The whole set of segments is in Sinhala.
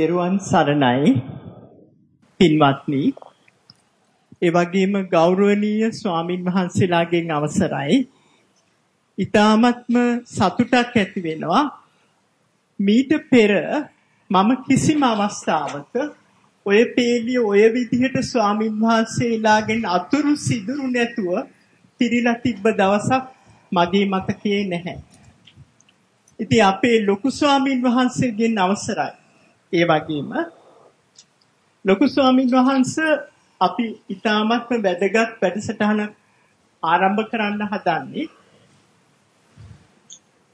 තෙරුවන් සරණයි පින්වත්නි ඒ වගේම ගෞරවනීය ස්වාමින් වහන්සේලාගෙන් අවසරයි ඊ타මත්ම සතුටක් ඇති වෙනවා මීට පෙර මම කිසිම අවස්ථාවක ඔය පේලිය ඔය විදිහට ස්වාමින් වහන්සේලාගෙන් අතුරු සිදුරු නැතුව පිරීලා තිබ්බ දවසක් මගේ මතකයේ නැහැ. ඉතින් අපේ ලොකු ස්වාමින් වහන්සේගෙන් අවසරයි. ඒ වගේම ලොකු ස්වාමින් වහන්සේ අපි ඊටාමත්ම වැදගත් වැඩසටහනක් ආරම්භ කරන්න හදන්නේ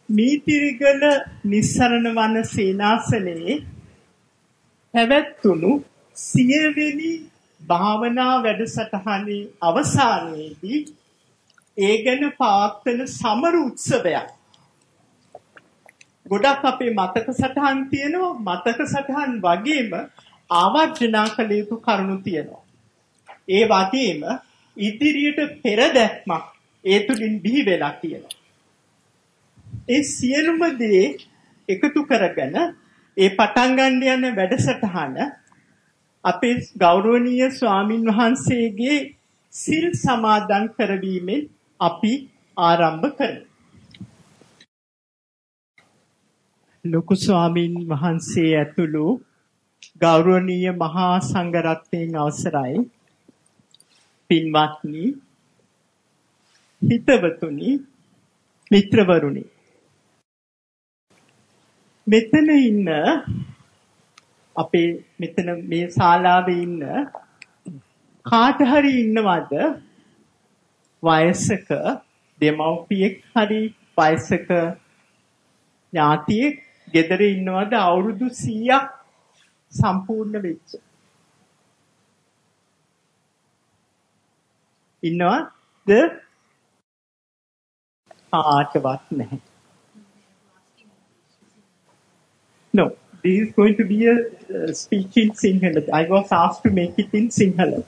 මීතිරිගල නිස්සරණ වන සේනාසනයේ පැවැත්වුණු සියවෙනි භාවනා වැඩසටහනේ අවසානයේදී ඒ ගැන පවත්වන සමරු උත්සවයක් ගොඩක් අපේ මතක සටහන් තියෙනවා මතක සටහන් වගේම ආවර්ජනා කළ යුතු කරුණු තියෙනවා. ඒ වගේම ඉදිරියට පෙරදැක්මක් ඒ තුලින් බිහි වෙලා තියෙනවා. ඒ සියලුම දේ එකතු කරගෙන ඒ පටන් ගන්න යන වැඩසටහන අපේ ගෞරවනීය ස්වාමින් වහන්සේගේ සිල් සමාදන් කරවීමෙන් අපි ආරම්භ කරමු. ලොකු ස්වාමින් වහන්සේ ඇතුළු ගෞරවනීය මහා සංඝරත්නයන් අවසරයි. පින්වත්නි හිතවතුනි මිත්‍රවරුනි. මෙතන ඉන්න අපේ මෙතන මේ ශාලාවේ ඉන්න කාට හරි ඉන්නවද? වයසක දෙමව්පියෙක් හරි වයසක ඥාතියෙක් ගෙදර ඉන්නවද අවුරුදු 100ක් සම්පූර්ණ වෙච්ච ඉන්නවද ආටවත් නැහැ No, this is going to be a uh, speech in Sinhala. I was asked to make it in Sinhala.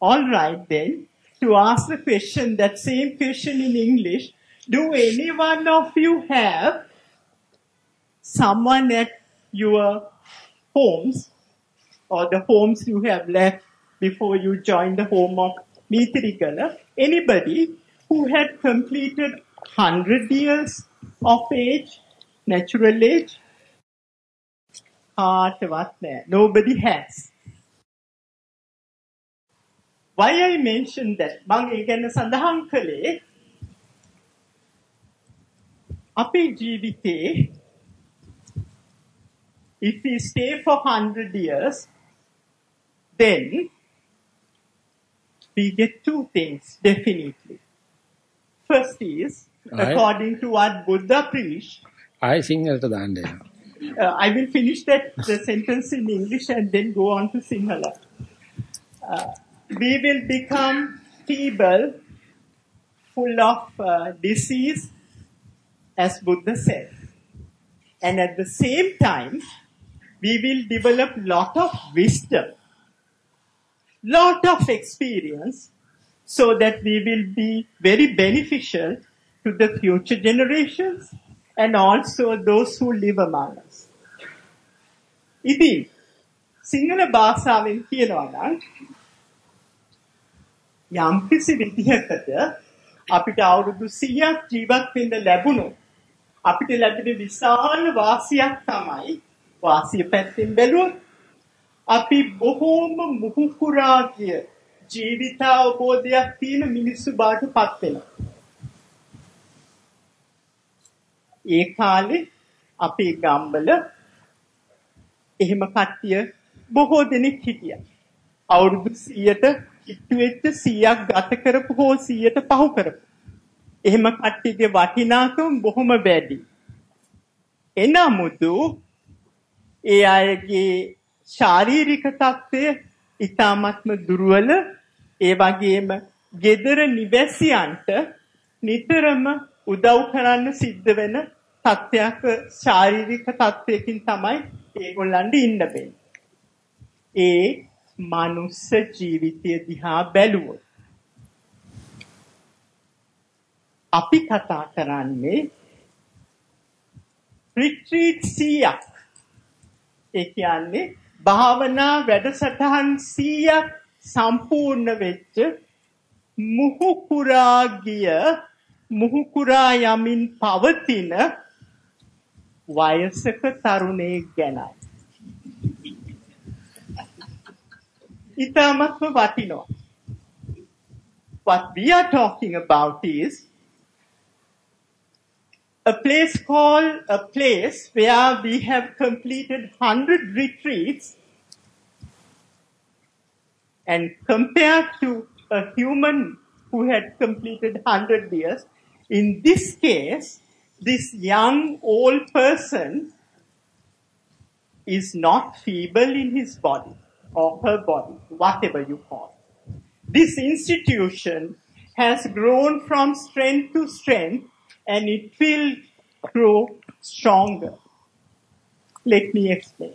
All right then, to ask the question, that same question in English, do any one of you have someone at your homes or the homes you have left before you joined the home of Mitrikala? Anybody who had completed 100 years of age, natural age? Nobody has. Why I mentioned that? මම ඒ ගැන සඳහන් කළේ අපේ ජීවිතේ if we stay for 100 years then we get two things definitely first is according to what buddha preached ආයෙ සිංහලට දාන්න එනවා. uh, I will finish that the sentence in English and then go on to Sinhala. Uh, we will become feeble, full of uh, disease, as Buddha said. And at the same time, we will develop lot of wisdom, lot of experience, so that we will be very beneficial to the future generations and also those who live among us. ඉතින් සිංහල භාෂාවෙන් කියනවා නම් යම්කිසි විදිහකට අපිට අවුරුදු 100ක් ජීවත් වෙන්න ලැබුණොත් අපිට ලැබෙන විශාල වාසියක් තමයි වාසිය පැත්තෙන් බැලුවොත් අපි බොහෝම මුහුකුරාගිය ජීවිත අවබෝධයක් තියෙන මිනිස්සු බාටපත් වෙනවා. ඒ කාලේ අපේ ගම්වල එහෙම කට්ටිය බොහෝ දෙනෙක් හිටියා. අවුරුදු 100ට ඉක්තු වෙච්ච 100ක් ගත කරපු හෝ 100ට පහු කරපු එහෙම කට්ටියගේ වටිනාකම බොහොම වැඩි. එනමුදු ඒ අයගේ ශාරීරික තත්ත්වය ඊ타මත්ම දුර්වල ඒ වගේම gedara නිවැසියන්ට නිතරම උදව් කරන්න සිද්ධ වෙන තත්ත්වයක ශාරීරික තත්ත්වයකින් තමයි ඒගොල්ලන්ට ඉන්න ඒ මනුස්ස ජීවිතය දිහා බැලුවොත් අපි කතා කරන්නේ රිට්‍රීට් 100ක් ඒ කියන්නේ භාවනා වැඩසටහන් 100ක් සම්පූර්ණ වෙච්ච මුහුකුරා ගිය මුහුකුරා යමින් පවතින වයසක තරුණයෙක් ගැනයි. ඉතාමත්ම වටිනවා. What we are talking about is a place called a place where we have completed 100 retreats and compared to a human who had completed 100 years, in this case, this young old person is not feeble in his body or her body, whatever you call. This institution has grown from strength to strength and it will grow stronger. Let me explain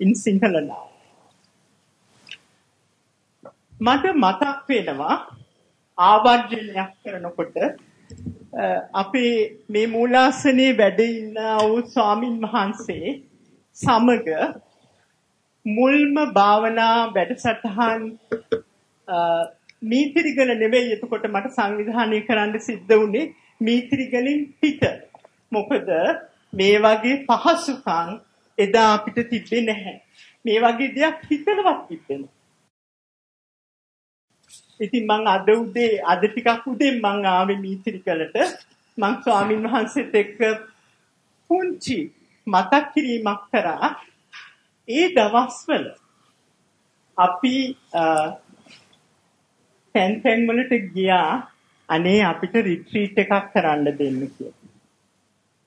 in Sinhala now. මට මතක් වෙනවා ආවර්ජනයක් කරනකොට අ, අපේ මේ මූලාසනයේ වැඩ ඉන්න වූ ස්වාමින් වහන්සේ සමග මුල්ම භාවනා වැඩසටහන් අ, මීතිරිගල නෙවෙයි එතකොට මට සංවිධානය කරන්න සිද්ධ වුණේ මීතිරිගලින් පිට. මොකද මේ වගේ පහසුකම් එදා අපිට තිබ්බේ නැහැ. මේ වගේ දෙයක් හිතලවත් තිබ්බේ නැහැ. ඉතින් මං අද උදේ අද ටිකක් උදේ මං ආවේ මීතිරිකලට මං ස්වාමින් වහන්සේත් එක්ක පුංචි මතක් කිරීමක් කරා ඒ දවස්වල අපි අ, තැන් තැන් වලට ගියා අනේ අපිට රිට්‍රීට් එකක් කරන්න දෙන්න කියලා.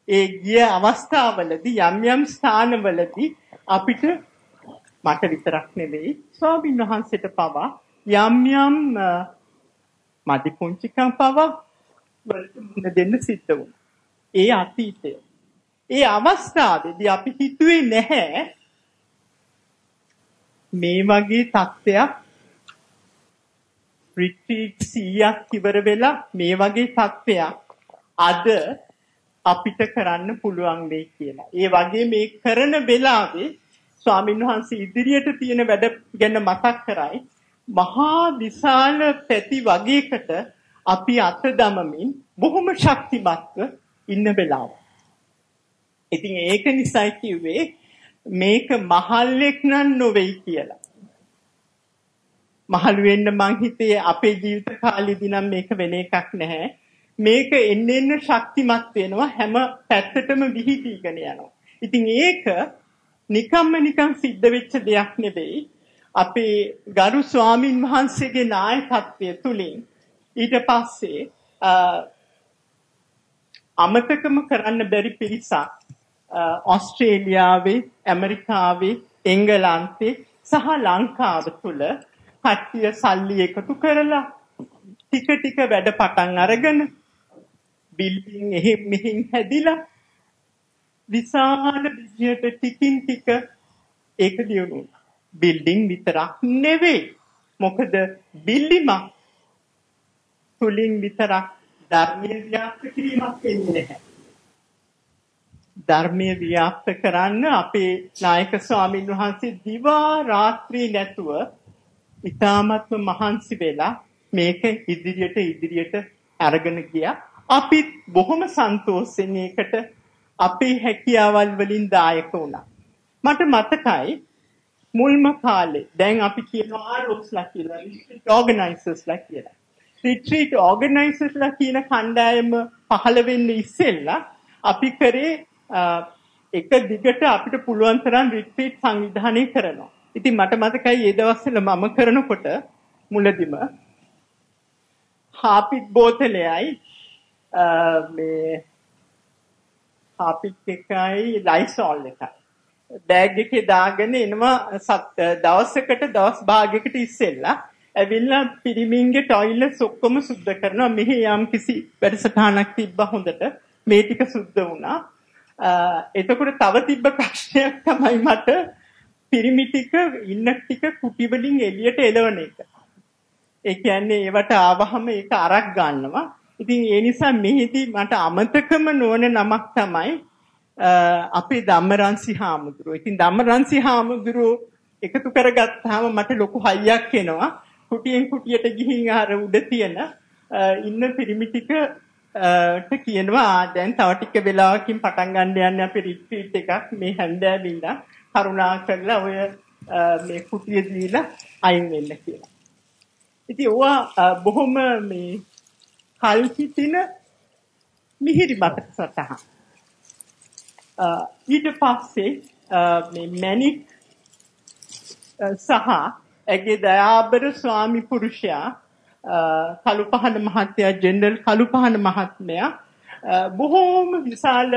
ඒ ගිය අවස්ථාවලදී යම් යම් ස්ථානවලදී අපිට මට විතරක් නෙවෙයි ස්වාමීන් වහන්සේට පවා යම් යම් අ, මදි පුංචිකම් පවා වලට මුහුණ දෙන්න සිද්ධ වුණා. ඒ අතීතය. ඒ අවස්ථාවේදී අපි හිතුවේ නැහැ මේ වගේ තත්ත්වයක් රිට්‍රීට් 100ක් ඉවර වෙලා මේ වගේ තත්ත්වයක් අද අපිට කරන්න පුළුවන් වෙයි කියලා. ඒ වගේ මේ කරන වෙලාවේ ස්වාමීන් වහන්සේ ඉදිරියට තියෙන වැඩ ගැන මතක් කරයි. මහා විශාල පැති වගේකට අපි අත දමමින් බොහොම ශක්තිමත්ව ඉන්න වෙලාව. ඉතින් ඒක නිසායි කිව්වේ මේක මහල්ලෙක් නම් නොවේයි කියලා. මහලු වෙන්න මං හිතේ අපේ ජීවිත කාලෙදී නම් මේක වෙන එකක් නැහැ. මේක එන්න එන්න ශක්තිමත් වෙනවා හැම පැත්තටම විහිදීගෙන යනවා. ඉතින් ඒක නිකම්ම නිකම් සිද්ධ වෙච්ච දෙයක් නෙවෙයි. අපේ ගරු ස්වාමින් වහන්සේගේ නායකත්වය තුලින් ඊට පස්සේ අ, අමතකම කරන්න බැරි පිරිසක් අ, ඕස්ට්‍රේලියාවේ, ඇමරිකාවේ, එංගලන්තේ සහ ලංකාව තුල කට්ටිය සල්ලි එකතු කරලා ටික ටික වැඩ පටන් අරගෙන බිල්ඩින් එහෙම මෙහෙන් හැදිලා විශාල විදියට ටිකින් ටික ඒක දියුණු වුණා. බිල්ඩින් විතරක් නෙවෙයි. මොකද බිල්ඩිමක් තුලින් විතරක් ධර්මීය ව්‍යාප්ත කිරීමක් වෙන්නේ නැහැ. ධර්මීය ව්‍යාප්ත කරන්න අපේ නායක ස්වාමින් වහන්සේ දිවා රාත්‍රී නැතුව ඉතාමත්ම මහන්සි වෙලා මේක ඉදිරියට ඉදිරියට අරගෙන ගියා. අපිත් බොහොම සන්තෝෂෙන් ඒකට අපේ හැකියාවල් වලින් දායක වුණා. මට මතකයි මුල්ම කාලේ දැන් අපි කියනවා ආරෝස්ලා කියලා රිට්‍රීට් ඕගනයිසර්ස්ලා කියලා. රිට්‍රීට් ඕගනයිසර්ස්ලා කියන කණ්ඩායම පහළ වෙන්න ඉස්සෙල්ලා අපි කරේ අ, එක දිගට අපිට පුළුවන් තරම් රිට්‍රීට් සංවිධානය කරනවා. ඉතින් මට මතකයි ඒ දවස්වල මම කරනකොට මුලදිම හාපික් බෝතලයයි අ, මේ හාපික් එකයි ලයිසෝල් එකයි. බෑග් එකේ දාගෙන එනවා සත් දවසකට දවස් භාගයකට ඉස්සෙල්ලා ඇවිල්ලා පිරිමින්ගේ টয়ලට්ස් ඔක්කොම සුද්ධ කරනවා. මෙහි යම් කිසි වැඩසටහනක් තිබ්බා හොඳට මේ ටික සුද්ධ වුණා. අ, එතකොට තව තිබ්බ ප්‍රශ්නයක් තමයි මට පිරිමි ටික ඉන්න ටික කුටි වලින් එළියට එලවන එක. ඒ කියන්නේ ඒවට ආවහම ඒක අරක් ගන්නවා. ඉතින් ඒ නිසා මෙහිදී මට අමතකම නොවන නමක් තමයි අපේ ධම්මරන්සි හාමුදුරුවෝ. ඉතින් ධම්මරන්සි හාමුදුරුවෝ එකතු කරගත්තාම මට ලොකු හයියක් එනවා. කුටියෙන් කුටියට ගිහින් අර උඩ තියෙන ඉන්න පිරිමි ටිකට කියනවා දැන් තව ටික වෙලාවකින් පටන් ගන්න යන්නේ අපි රිට්‍රීට් එකක් මේ හැන්දෑවේ ඉඳන් කරුණා කරලා ඔය මේ කුටිය දීලා අයින් වෙන්න කියලා. ඉතින් ඕවා බොහොම මේ කල්පිතින මිහිරි මතක සටහන්. ඊට පස්සේ මේ මැනික් සහ ඇගේ දයාබර ස්වාමි පුරුෂයා කළුපහන මහත්තයා ජෙනරල් කළුපහන මහත්මයා බොහෝම විශාල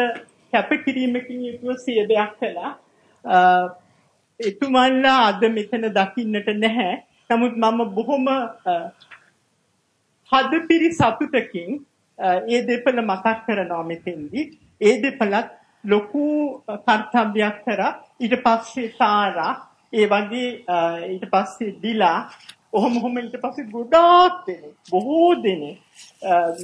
කැපකිරීමකින් යුතුව සේවයක් කළා. එතුමන්ලා අද මෙතන දකින්නට නැහැ. නමුත් මම බොහොම හදපිරි සතුටකින් ඒ දෙපළ මතක් කරනවා මෙතෙන්දී. ඒ දෙපළත් ලොකු කර්තව්‍යයක් කරා ඊට පස්සේ තාරා ඒ වගේ ඊට පස්සේ දිලා ඔහොම ඔහොම ඊට පස්සේ ගොඩාක් දෙනෙක් බොහෝ දෙනෙක්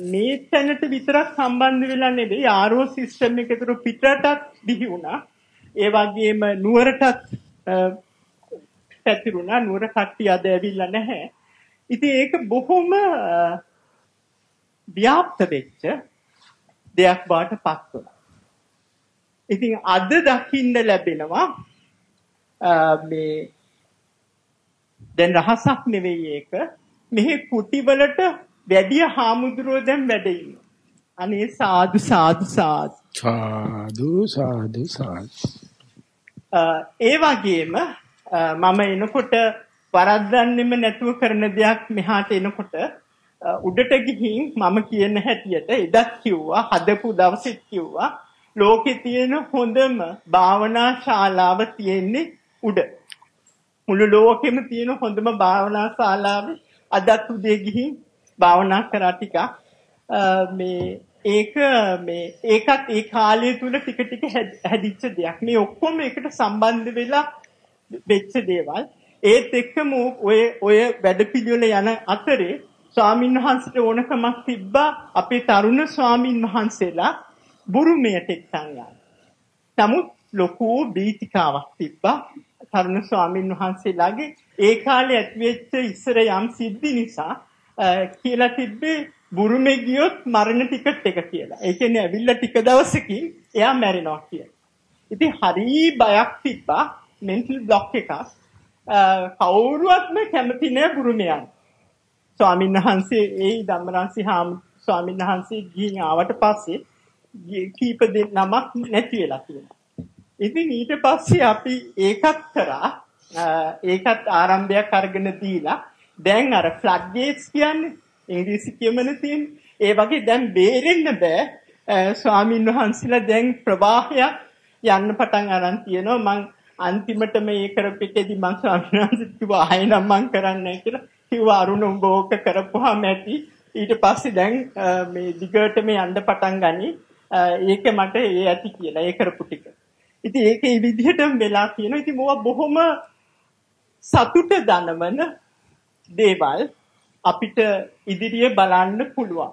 මේ තැනට විතරක් සම්බන්ධ වෙලා නෙවෙයි ආරෝ සිස්ටම් එක ඇතුළු පිටරටත් දිවි වුණා ඒ වගේම නුවරටත් පැතිරුණා නුවර කට්ටිය අද ඇවිල්ලා නැහැ ඉතින් ඒක බොහොම ව්‍යාප්ත වෙච්ච දෙයක් බාට පත් වුණා ඉතින් අද දකින්න ලැබෙනවා මේ දැන් රහසක් නෙවෙයි ඒක. මෙහි කුටිවලට වැඩි හාමුදුරුවෝ දැන් වැඩ ඉන්නවා. අනේ සාදු සාදු සාදු. සාදු සාදු සාදු. ඒ වගේම මම එනකොට වරද්දන්නෙම නැතුව කරන දෙයක් මෙහාට එනකොට උඩට ගිහින් මම කියන හැටියට එදත් කිව්වා හදපු දවසෙත් කිව්වා ලෝකේ තියෙන හොඳම භාවනා ශාලාව තියෙන්නේ උඩ. මුළු ලෝකෙම තියෙන හොඳම භාවනා ශාලාවේ අදත් උදේ ගිහින් භාවනා කරා ටිකක් මේ ඒක මේ ඒකත් ඒ කාලය තුල ටික ටික හැදිච්ච දෙයක්. මේ ඔක්කොම එකට සම්බන්ධ වෙලා වෙච්ච දේවල්. ඒත් එක්කම ඔය ඔය වැඩපිළිවෙල යන අතරේ ස්වාමින් වහන්සේට ඕනකමක් තිබ්බා අපේ තරුණ ස්වාමින් වහන්සේලා බුරුමයට එක්සන් යන්න. නමුත් ලොකු බීතිකාවක් තිබ්බා. තරුණ ස්වාමින් වහන්සේලාගේ ඒ කාලේ ඇතිවෙච්ච ඉස්සර යම් සිද්ධි නිසා කියලා තිබ්බේ බුරුමේ ගියොත් මරණ ටිකට් එක කියලා. ඒ කියන්නේ ඇවිල්ලා ටික දවසකින් එයා මැරෙනවා කියලා. ඉතින් හරි බයක් තිබ්බා මෙන්ටල් બ્લોක් එකක්. කවුරුවත්ම කැමති නෑ බුරුමේ යන්න. ස්වාමීන් වහන්සේ ඒ ධම්මරන්සි හාම් ස්වාමීන් වහන්සේ ගිහින් ආවට පස්සේ කීප දෙනමක් නැති වෙලා තියෙනවා. ඉතින් ඊට පස්සේ අපි ඒකත් කරා ඒකත් ආරම්භයක් අරගෙන දීලා දැන් අර ෆ්ලඩ් ගේට්ස් කියන්නේ ඉංග්‍රීසි කියමන තියෙන. ඒ වගේ දැන් බේරෙන්න බෑ. ස්වාමින් වහන්සේලා දැන් ප්‍රවාහයක් යන්න පටන් අරන් තියෙනවා. මං අන්තිමට මේ කරපිටේදී මං ස්වාමීන් වහන්සේට කිව්වා ආයෙනම් මං කරන්නේ කියලා කිව්වා. අරුණ උඹ ඕක කරපුවාම ඇති. ඊට පස්සේ දැන් මේ දිගටම යන්න පටන් ගනි. ඒක මට ඒ ඇති කියලා ඒ කරපු ටික. ඉතින් ඒක ඒ විදිහටම වෙලා තියෙනවා. ඉතින් මොවා බොහොම සතුට දනවන දේවල්. අපිට ඉදිරියේ බලන්න පුළුවන්.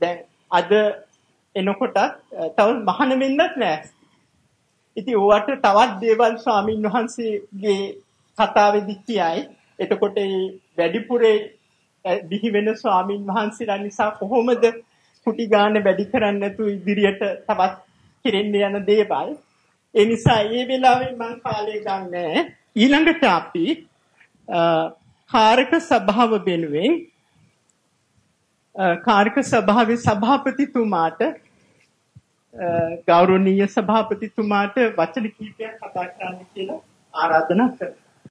දැන් අද එනකොට තව මහාන වෙන්නත් නෑ. ඉතින් ඕවට තවත් දේවල් ස්වාමින් වහන්සේගේ කතාවේදී කියයි. එතකොට මේ වැඩිපුරේ දිහි වෙන ස්වාමින් වහන්සේලා නිසා කොහොමද කුටි ගන්න වැඩි කරන්නේ නැතු ඉදිරියට තවත් කෙරෙන්න යන දේවල්. ඒ නිසා මේ වෙලාවේ මම කාලය ගන්නෑ. ඊළඟට අපි කාරක සභාව වෙනුවෙන් කාරක සභාවේ සභාපතිතුමාට ගෞරවනීය සභාපතිතුමාට වචන කීපයක් කතා කරන්න කියලා ආරාධනා කරනවා.